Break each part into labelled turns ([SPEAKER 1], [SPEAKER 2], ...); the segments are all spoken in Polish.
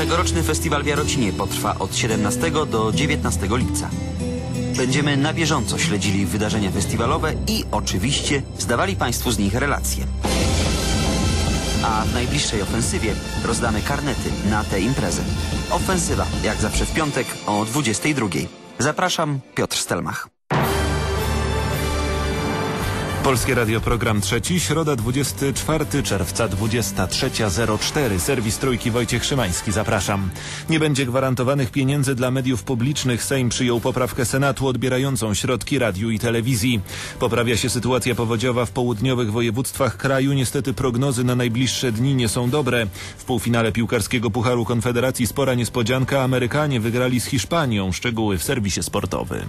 [SPEAKER 1] Tegoroczny festiwal w Jarocinie potrwa od 17 do 19 lipca. Będziemy na bieżąco śledzili wydarzenia festiwalowe i oczywiście zdawali Państwu z nich relacje. A w najbliższej ofensywie rozdamy karnety na tę imprezę. Ofensywa, jak zawsze w piątek o 22. Zapraszam, Piotr Stelmach.
[SPEAKER 2] Polskie Radio Program Trzeci, środa 24 czerwca 23.04. Serwis Trójki Wojciech Szymański, zapraszam. Nie będzie gwarantowanych pieniędzy dla mediów publicznych. Sejm przyjął poprawkę Senatu odbierającą środki radiu i telewizji. Poprawia się sytuacja powodziowa w południowych województwach kraju. Niestety prognozy na najbliższe dni nie są dobre. W półfinale piłkarskiego Pucharu Konfederacji spora niespodzianka. Amerykanie wygrali z Hiszpanią. Szczegóły w serwisie sportowym.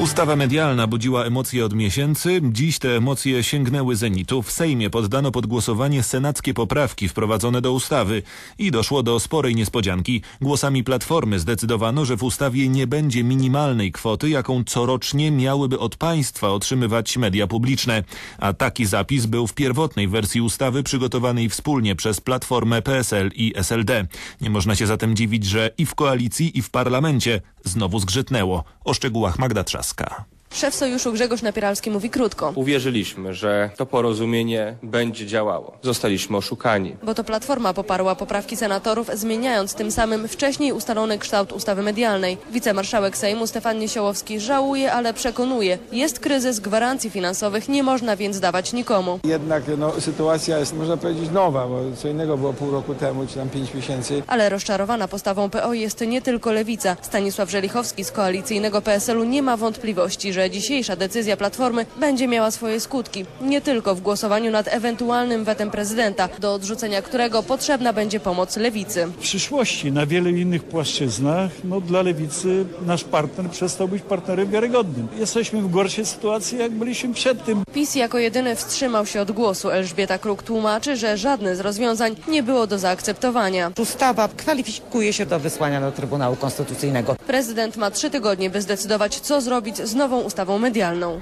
[SPEAKER 2] Ustawa medialna budziła emocje od miesięcy. Dziś te emocje sięgnęły zenitu. W Sejmie poddano pod głosowanie senackie poprawki wprowadzone do ustawy i doszło do sporej niespodzianki. Głosami Platformy zdecydowano, że w ustawie nie będzie minimalnej kwoty, jaką corocznie miałyby od państwa otrzymywać media publiczne. A taki zapis był w pierwotnej wersji ustawy przygotowanej wspólnie przez Platformę, PSL i SLD. Nie można się zatem dziwić, że i w koalicji, i w parlamencie znowu zgrzytnęło. O szczegółach Magda Alaska.
[SPEAKER 3] Szef sojuszu Grzegorz Napieralski mówi krótko.
[SPEAKER 4] Uwierzyliśmy, że to porozumienie będzie działało. Zostaliśmy oszukani.
[SPEAKER 3] Bo to Platforma poparła poprawki senatorów, zmieniając tym samym wcześniej ustalony kształt ustawy medialnej. Wicemarszałek Sejmu Stefan Niesiołowski żałuje, ale przekonuje. Jest kryzys gwarancji finansowych, nie można więc dawać nikomu.
[SPEAKER 5] Jednak no, sytuacja jest, można powiedzieć, nowa, bo co innego było pół roku temu, czy tam pięć miesięcy.
[SPEAKER 3] Ale rozczarowana postawą PO jest nie tylko Lewica. Stanisław Żelichowski z koalicyjnego PSL-u nie ma wątpliwości, że że dzisiejsza decyzja Platformy będzie miała swoje skutki. Nie tylko w głosowaniu nad ewentualnym wetem prezydenta, do odrzucenia którego potrzebna będzie pomoc lewicy.
[SPEAKER 6] W przyszłości na wielu innych płaszczyznach no, dla lewicy nasz partner przestał być partnerem wiarygodnym. Jesteśmy w gorszej sytuacji, jak byliśmy przed tym.
[SPEAKER 3] PiS jako jedyny wstrzymał się od głosu. Elżbieta Kruk tłumaczy, że żadne z rozwiązań nie było do zaakceptowania.
[SPEAKER 7] Ustawa kwalifikuje się do wysłania do Trybunału Konstytucyjnego.
[SPEAKER 3] Prezydent ma trzy tygodnie, by zdecydować, co zrobić z nową ustawą medialną.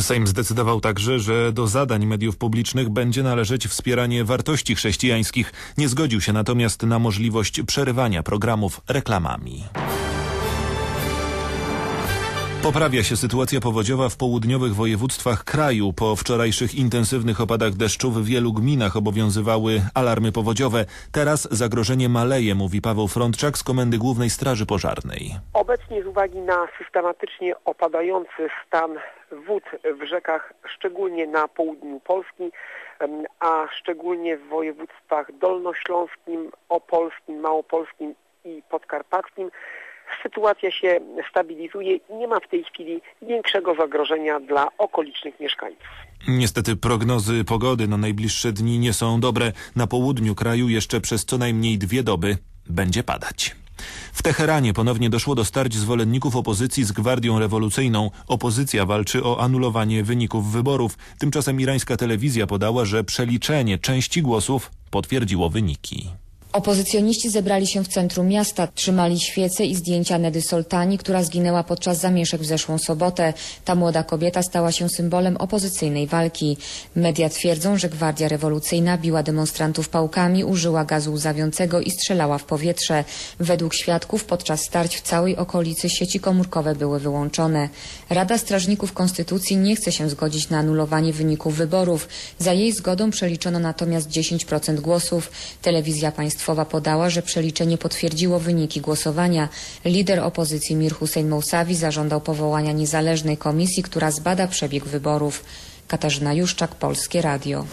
[SPEAKER 2] Sejm zdecydował także, że do zadań mediów publicznych będzie należeć wspieranie wartości chrześcijańskich. Nie zgodził się natomiast na możliwość przerywania programów reklamami. Poprawia się sytuacja powodziowa w południowych województwach kraju. Po wczorajszych intensywnych opadach deszczu w wielu gminach obowiązywały alarmy powodziowe. Teraz zagrożenie maleje, mówi Paweł Frontczak z Komendy Głównej Straży Pożarnej.
[SPEAKER 8] Obecnie z uwagi na systematycznie opadający stan wód w rzekach, szczególnie na południu Polski, a szczególnie w województwach dolnośląskim, opolskim, małopolskim i podkarpackim, sytuacja się stabilizuje i nie ma w tej chwili większego zagrożenia dla okolicznych mieszkańców.
[SPEAKER 2] Niestety prognozy pogody na najbliższe dni nie są dobre. Na południu kraju jeszcze przez co najmniej dwie doby będzie padać. W Teheranie ponownie doszło do starć zwolenników opozycji z Gwardią Rewolucyjną. Opozycja walczy o anulowanie wyników wyborów. Tymczasem irańska telewizja podała, że przeliczenie części głosów potwierdziło wyniki.
[SPEAKER 9] Opozycjoniści zebrali się w centrum miasta, trzymali świece i zdjęcia Nedy Soltani, która zginęła podczas zamieszek w zeszłą sobotę. Ta młoda kobieta stała się symbolem opozycyjnej walki. Media twierdzą, że Gwardia Rewolucyjna biła demonstrantów pałkami, użyła gazu łzawiącego i strzelała w powietrze. Według świadków podczas starć w całej okolicy sieci komórkowe były wyłączone. Rada Strażników Konstytucji nie chce się zgodzić na anulowanie wyników wyborów. Za jej zgodą przeliczono natomiast 10% głosów. Telewizja państwowa podała, że przeliczenie potwierdziło wyniki głosowania. Lider opozycji Mir Hussein Mousavi zażądał powołania niezależnej komisji, która zbada przebieg wyborów. Katarzyna Juszczak, Polskie Radio.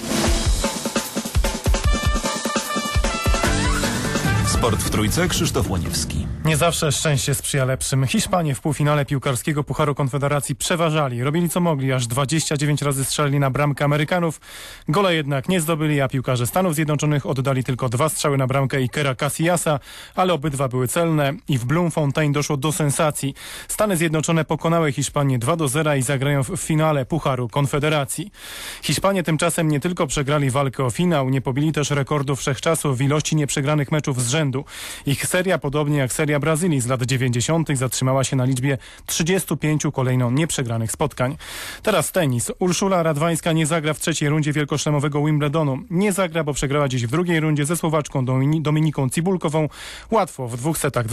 [SPEAKER 2] Sport w trójce, Krzysztof Łoniewski.
[SPEAKER 10] Nie zawsze szczęście sprzyja lepszym. Hiszpanie w półfinale piłkarskiego Pucharu Konfederacji przeważali. Robili co mogli, aż 29 razy strzelili na bramkę Amerykanów. Gole jednak nie zdobyli, a piłkarze Stanów Zjednoczonych oddali tylko dwa strzały na bramkę Ikera Casillasa, ale obydwa były celne i w Bloemfontein doszło do sensacji. Stany Zjednoczone pokonały Hiszpanię 2 do 0 i zagrają w finale Pucharu Konfederacji. Hiszpanie tymczasem nie tylko przegrali walkę o finał, nie pobili też rekordu wszechczasów w ilości nieprzegranych meczów z rzędu. Rzędu. Ich seria, podobnie jak seria Brazylii z lat 90., zatrzymała się na liczbie 35 kolejno nieprzegranych spotkań. Teraz tenis. Urszula Radwańska nie zagra w trzeciej rundzie wielkoszlemowego Wimbledonu. Nie zagra, bo przegrała dziś w drugiej rundzie ze Słowaczką Domini- Dominiką Cibulkową. Łatwo w dwóch setach 2 do